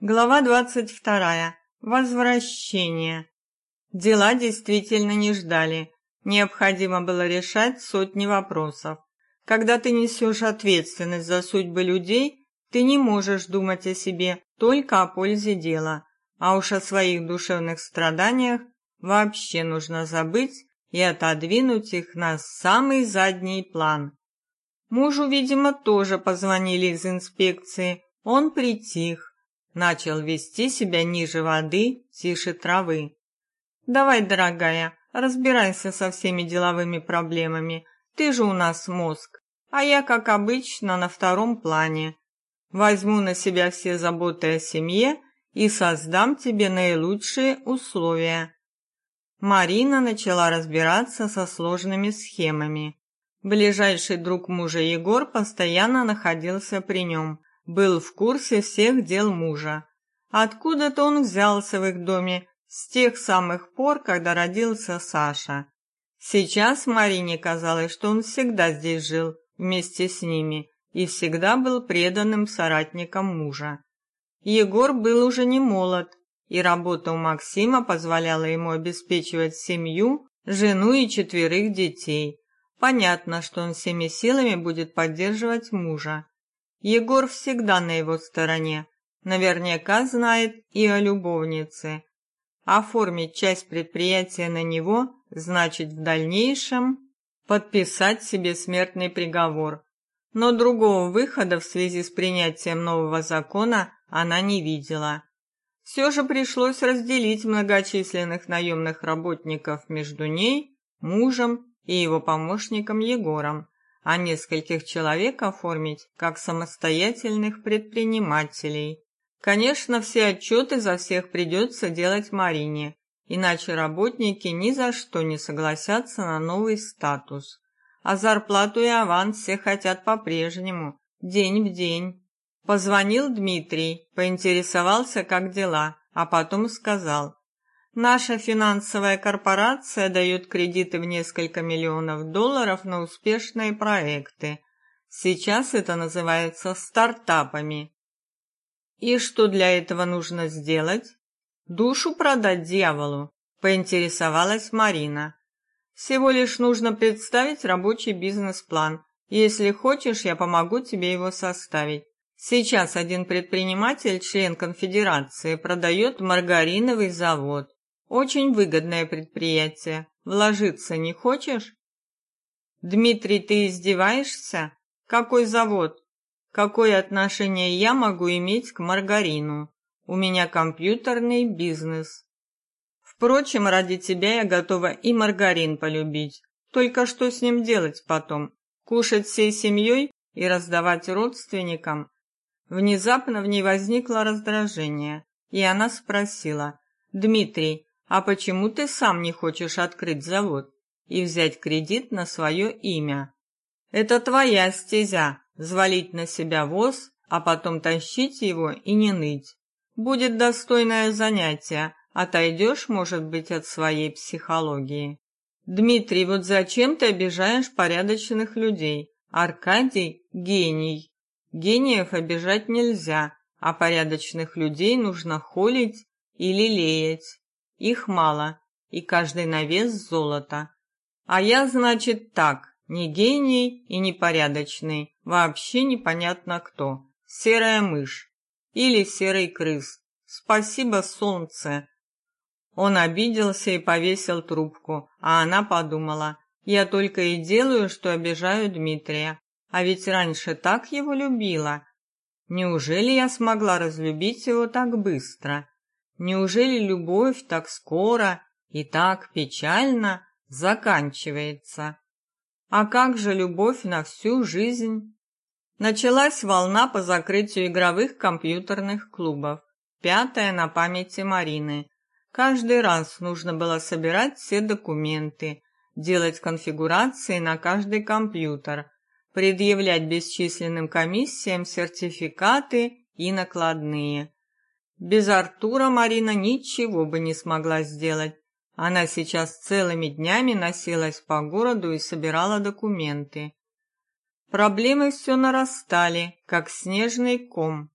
Глава двадцать вторая. Возвращение. Дела действительно не ждали. Необходимо было решать сотни вопросов. Когда ты несешь ответственность за судьбы людей, ты не можешь думать о себе, только о пользе дела. А уж о своих душевных страданиях вообще нужно забыть и отодвинуть их на самый задний план. Мужу, видимо, тоже позвонили из инспекции. Он притих, начал вести себя ниже воды, тише травы. Давай, дорогая, разбирайся со всеми деловыми проблемами. Ты же у нас мозг, а я, как обычно, на втором плане. Возьму на себя все заботы о семье и создам тебе наилучшие условия. Марина начала разбираться со сложными схемами. Ближайший друг мужа Егор постоянно находился при нем, был в курсе всех дел мужа. Откуда-то он взялся в их доме с тех самых пор, когда родился Саша. Сейчас Марине казалось, что он всегда здесь жил вместе с ними и всегда был преданным соратником мужа. Егор был уже не молод, и работа у Максима позволяла ему обеспечивать семью, жену и четверых детей. Понятно, что он всеми силами будет поддерживать мужа. Егор всегда на его стороне. Наверняка знает и о любовнице. Оформить часть предприятия на него значит в дальнейшем подписать себе смертный приговор. Но другого выхода в связи с принятием нового закона она не видела. Все же пришлось разделить многочисленных наемных работников между ней, мужем и его помощником Егором а нескольких человек оформить как самостоятельных предпринимателей. Конечно, все отчеты за всех придется делать Марине, иначе работники ни за что не согласятся на новый статус. А зарплату и аванс все хотят по-прежнему, день в день. Позвонил Дмитрий, поинтересовался, как дела, а потом сказал: Наша финансовая корпорация дает кредиты в несколько миллионов долларов на успешные проекты. Сейчас это называется стартапами. И что для этого нужно сделать? Душу продать дьяволу, поинтересовалась Марина. Всего лишь нужно представить рабочий бизнес-план. Если хочешь, я помогу тебе его составить. Сейчас один предприниматель, член конфедерации, продает маргариновый завод. Очень выгодное предприятие. Вложиться не хочешь? Дмитрий, ты издеваешься? Какой завод? Какое отношение я могу иметь к маргарину? У меня компьютерный бизнес. Впрочем, ради тебя я готова и маргарин полюбить. Только что с ним делать потом? Кушать всей семьей и раздавать родственникам? Внезапно в ней возникло раздражение, и она спросила: "Дмитрий, а почему ты сам не хочешь открыть завод и взять кредит на свое имя? Это твоя стезя взвалить на себя воз, а потом тащить его и не ныть. Будет достойное занятие. Отойдешь, может быть, от своей психологии. Дмитрий, вот зачем ты обижаешь порядочных людей? Аркадий гений. Гениев обижать нельзя, а порядочных людей нужно холить и лелеять. Их мало, и каждый на вес золота. А я, значит, так, не гений и не порядочный, вообще непонятно кто. Серая мышь или серый крыс. Спасибо, солнце. Он обиделся и повесил трубку, а она подумала: я только и делаю, что обижаю Дмитрия. А ведь раньше так его любила. Неужели я смогла разлюбить его так быстро? Неужели любовь так скоро и так печально заканчивается? А как же любовь на всю жизнь? Началась волна по закрытию игровых компьютерных клубов. Пятая на памяти Марины. Каждый раз нужно было собирать все документы, делать конфигурации на каждый компьютер, предъявлять бесчисленным комиссиям сертификаты и накладные. Без Артура Марина ничего бы не смогла сделать. Она сейчас целыми днями носилась по городу и собирала документы. Проблемы все нарастали, как снежный ком.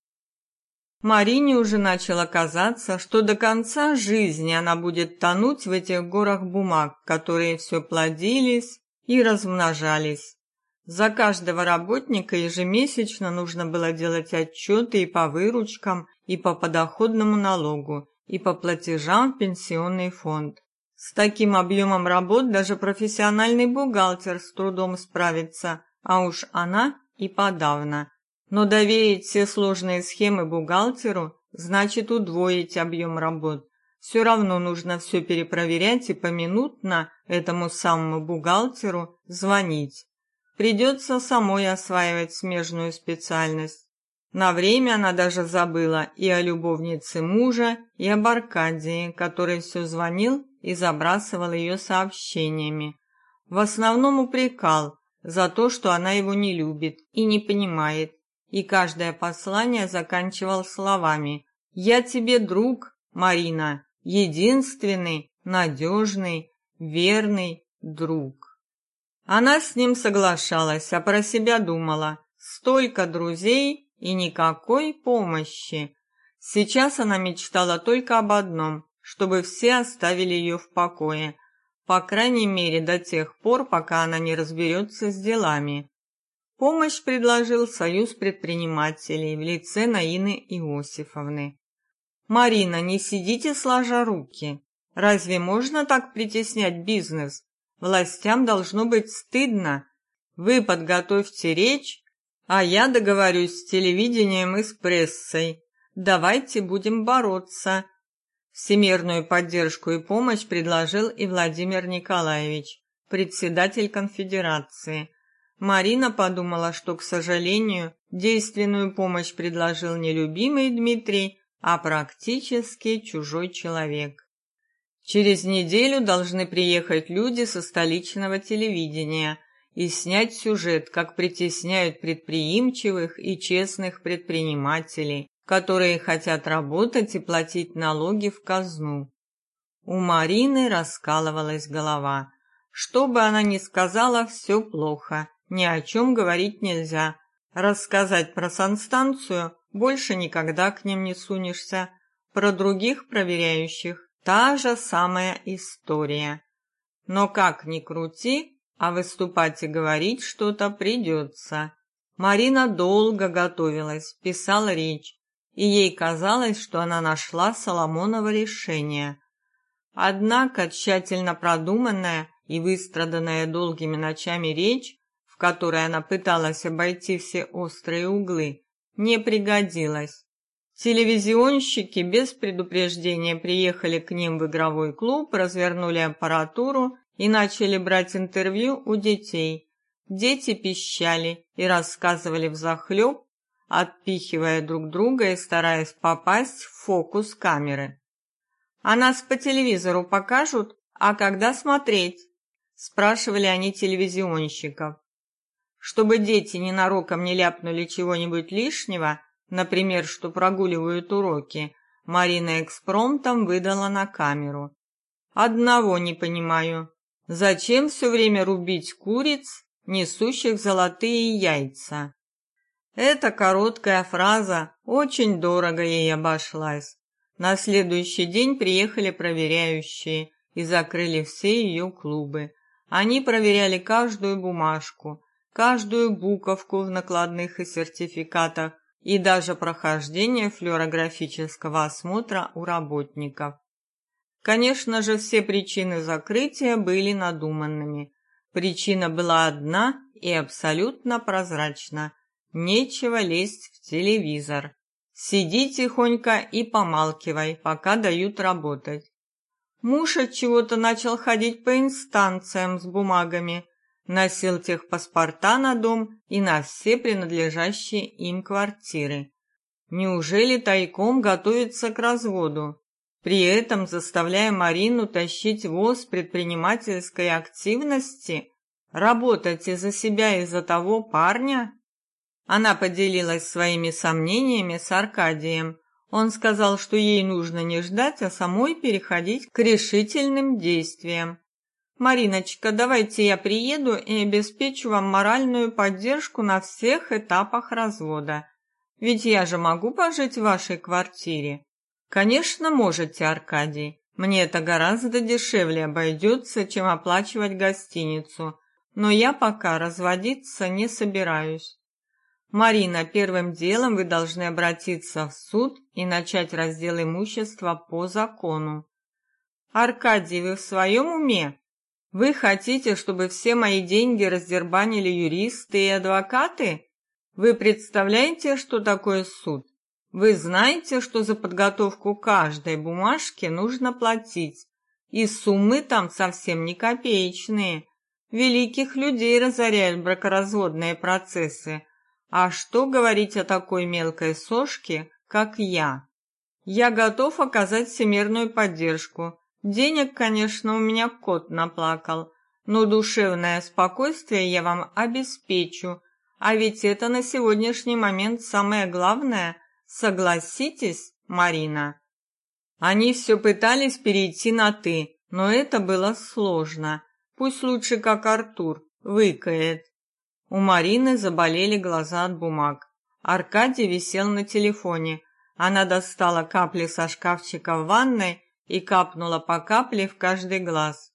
Марине уже начало казаться, что до конца жизни она будет тонуть в этих горах бумаг, которые все плодились и размножались. За каждого работника ежемесячно нужно было делать отчеты и по выручкам, и по подоходному налогу, и по платежам в пенсионный фонд. С таким объемом работ даже профессиональный бухгалтер с трудом справится, а уж она и подавно. Но доверить все сложные схемы бухгалтеру значит удвоить объем работ. Все равно нужно все перепроверять и поминутно этому самому бухгалтеру звонить. Придется самой осваивать смежную специальность. На время она даже забыла и о любовнице мужа, и об Аркадии, который все звонил и забрасывал ее сообщениями. В основном упрекал за то, что она его не любит и не понимает, и каждое послание заканчивал словами «Я тебе друг, Марина, единственный, надежный, верный друг». Она с ним соглашалась, а про себя думала «Столько друзей и никакой помощи». Сейчас она мечтала только об одном, чтобы все оставили ее в покое, по крайней мере до тех пор, пока она не разберется с делами. Помощь предложил Союз предпринимателей в лице Наины Иосифовны. «Марина, не сидите сложа руки. Разве можно так притеснять бизнес? Властям должно быть стыдно. Вы подготовьте речь, а я договорюсь с телевидением и с прессой. Давайте будем бороться». Всемирную поддержку и помощь предложил и Владимир Николаевич, председатель конфедерации – Марина подумала, что, к сожалению, действенную помощь предложил не любимый Дмитрий, а практически чужой человек. Через неделю должны приехать люди со столичного телевидения и снять сюжет, как притесняют предприимчивых и честных предпринимателей, которые хотят работать и платить налоги в казну. У Марины раскалывалась голова. Что бы она ни сказала, все плохо. Ни о чем говорить нельзя. Рассказать про санстанцию больше никогда к ним не сунешься. Про других проверяющих та же самая история. Но как ни крути, а выступать и говорить что-то придется. Марина долго готовилась, писала речь, и ей казалось, что она нашла Соломоново решение. Однако тщательно продуманная и выстраданная долгими ночами речь которой она пыталась обойти все острые углы, не пригодилась. Телевизионщики без предупреждения приехали к ним в игровой клуб, развернули аппаратуру и начали брать интервью у детей. Дети пищали и рассказывали взахлеб, отпихивая друг друга и стараясь попасть в фокус камеры. «А нас по телевизору покажут? А когда смотреть?» спрашивали они телевизионщиков. Чтобы дети ненароком не ляпнули чего-нибудь лишнего, например, что прогуливают уроки, Марина экспромтом выдала на камеру. Одного не понимаю. Зачем все время рубить куриц, несущих золотые яйца? Эта короткая фраза очень дорого ей обошлась. На следующий день приехали проверяющие и закрыли все ее клубы. Они проверяли каждую бумажку, каждую буковку в накладных и сертификатах и даже прохождение флюорографического осмотра у работников. Конечно же, все причины закрытия были надуманными. Причина была одна и абсолютно прозрачна. Нечего лезть в телевизор. Сиди тихонько и помалкивай, пока дают работать. Муж от чего-то начал ходить по инстанциям с бумагами, носил техпаспорта на дом и на все принадлежащие им квартиры. Неужели тайком готовится к разводу, при этом заставляя Марину тащить воз предпринимательской активности, работать из-за себя и из-за того парня? Она поделилась своими сомнениями с Аркадием. Он сказал, что ей нужно не ждать, а самой переходить к решительным действиям. Мариночка, давайте я приеду и обеспечу вам моральную поддержку на всех этапах развода. Ведь я же могу пожить в вашей квартире. Конечно, можете, Аркадий. Мне это гораздо дешевле обойдется, чем оплачивать гостиницу. Но я пока разводиться не собираюсь. Марина, первым делом вы должны обратиться в суд и начать раздел имущества по закону. Аркадий, вы в своем уме? Вы хотите, чтобы все мои деньги раздербанили юристы и адвокаты? Вы представляете, что такое суд? Вы знаете, что за подготовку каждой бумажки нужно платить, и суммы там совсем не копеечные. Великих людей разоряют бракоразводные процессы. А что говорить о такой мелкой сошке, как я? Я готов оказать всемирную поддержку. Денег, конечно, у меня кот наплакал, но душевное спокойствие я вам обеспечу. А ведь это на сегодняшний момент самое главное – Согласитесь, Марина. Они все пытались перейти на ты, но это было сложно. Пусть лучше как Артур выкает. У Марины заболели глаза от бумаг. Аркадий висел на телефоне. Она достала капли со шкафчика в ванной и капнула по капле в каждый глаз.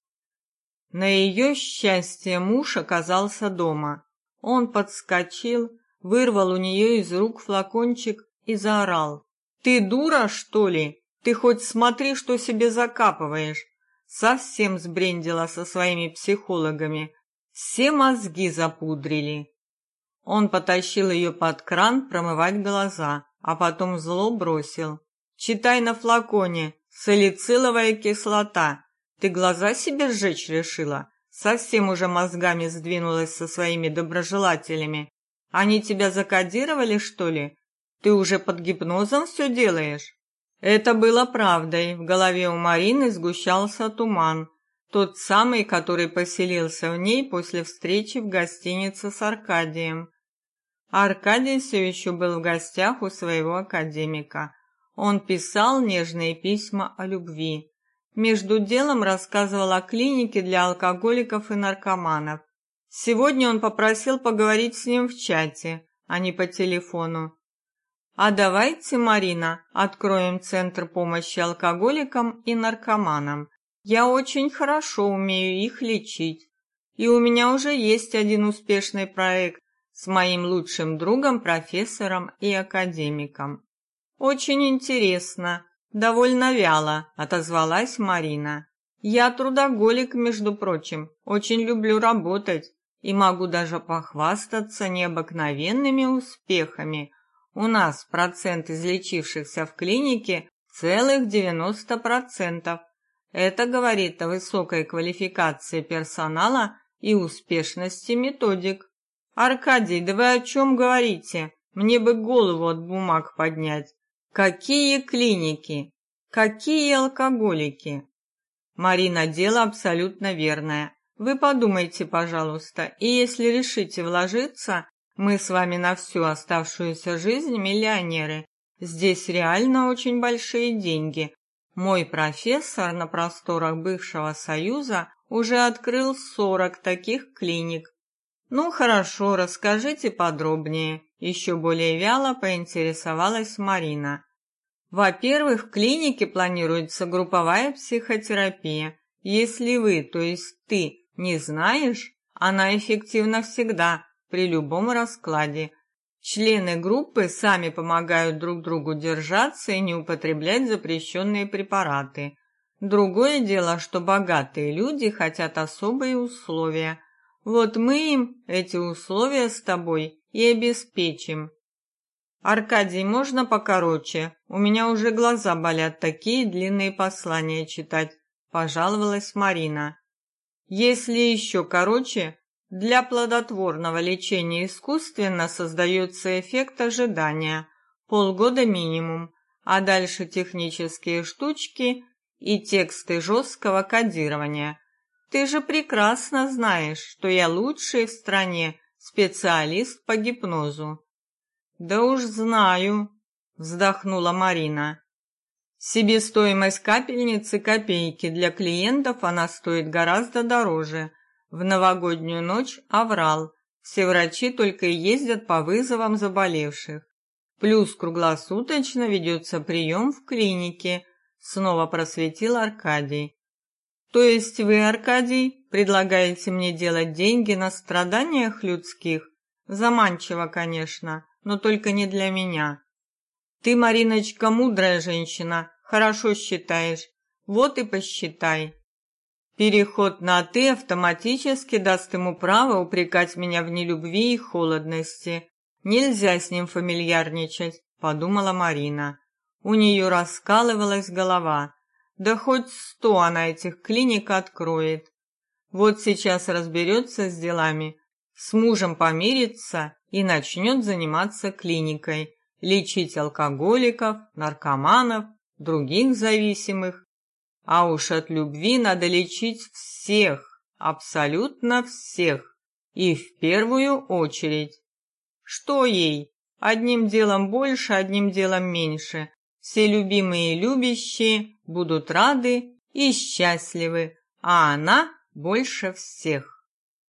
На ее счастье муж оказался дома. Он подскочил, вырвал у нее из рук флакончик и заорал. «Ты дура, что ли? Ты хоть смотри, что себе закапываешь!» Совсем сбрендила со своими психологами. Все мозги запудрили. Он потащил ее под кран промывать глаза, а потом зло бросил. «Читай на флаконе. Салициловая кислота. Ты глаза себе сжечь решила? Совсем уже мозгами сдвинулась со своими доброжелателями. Они тебя закодировали, что ли? Ты уже под гипнозом все делаешь? Это было правдой. В голове у Марины сгущался туман, тот самый, который поселился в ней после встречи в гостинице с Аркадием. Аркадий все еще был в гостях у своего академика. Он писал нежные письма о любви. Между делом рассказывал о клинике для алкоголиков и наркоманов. Сегодня он попросил поговорить с ним в чате, а не по телефону. А давайте, Марина, откроем центр помощи алкоголикам и наркоманам. Я очень хорошо умею их лечить. И у меня уже есть один успешный проект с моим лучшим другом, профессором и академиком. Очень интересно, довольно вяло отозвалась Марина. Я трудоголик, между прочим, очень люблю работать и могу даже похвастаться необыкновенными успехами у нас процент излечившихся в клинике целых 90%. Это говорит о высокой квалификации персонала и успешности методик. Аркадий, да вы о чем говорите? Мне бы голову от бумаг поднять. Какие клиники? Какие алкоголики? Марина, дело абсолютно верное. Вы подумайте, пожалуйста, и если решите вложиться, мы с вами на всю оставшуюся жизнь миллионеры. Здесь реально очень большие деньги. Мой профессор на просторах бывшего Союза уже открыл сорок таких клиник. Ну хорошо, расскажите подробнее, еще более вяло поинтересовалась Марина. Во-первых, в клинике планируется групповая психотерапия. Если вы, то есть ты, не знаешь, она эффективна всегда, при любом раскладе. Члены группы сами помогают друг другу держаться и не употреблять запрещенные препараты. Другое дело, что богатые люди хотят особые условия. Вот мы им эти условия с тобой и обеспечим. Аркадий, можно покороче? У меня уже глаза болят такие длинные послания читать, пожаловалась Марина. Если еще короче, для плодотворного лечения искусственно создается эффект ожидания, полгода минимум, а дальше технические штучки и тексты жесткого кодирования. Ты же прекрасно знаешь, что я лучший в стране специалист по гипнозу. Да уж знаю, вздохнула Марина. Себестоимость капельницы копейки для клиентов она стоит гораздо дороже – в новогоднюю ночь оврал. Все врачи только и ездят по вызовам заболевших. Плюс круглосуточно ведется прием в клинике, снова просветил Аркадий. То есть вы, Аркадий, предлагаете мне делать деньги на страданиях людских? Заманчиво, конечно, но только не для меня. Ты, Мариночка, мудрая женщина, хорошо считаешь. Вот и посчитай. Переход на «ты» автоматически даст ему право упрекать меня в нелюбви и холодности. Нельзя с ним фамильярничать, подумала Марина. У нее раскалывалась голова. Да хоть сто она этих клиник откроет. Вот сейчас разберется с делами, с мужем помирится и начнет заниматься клиникой, лечить алкоголиков, наркоманов, других зависимых. А уж от любви надо лечить всех, абсолютно всех, и в первую очередь. Что ей? Одним делом больше, одним делом меньше. Все любимые и любящие будут рады и счастливы, а она больше всех.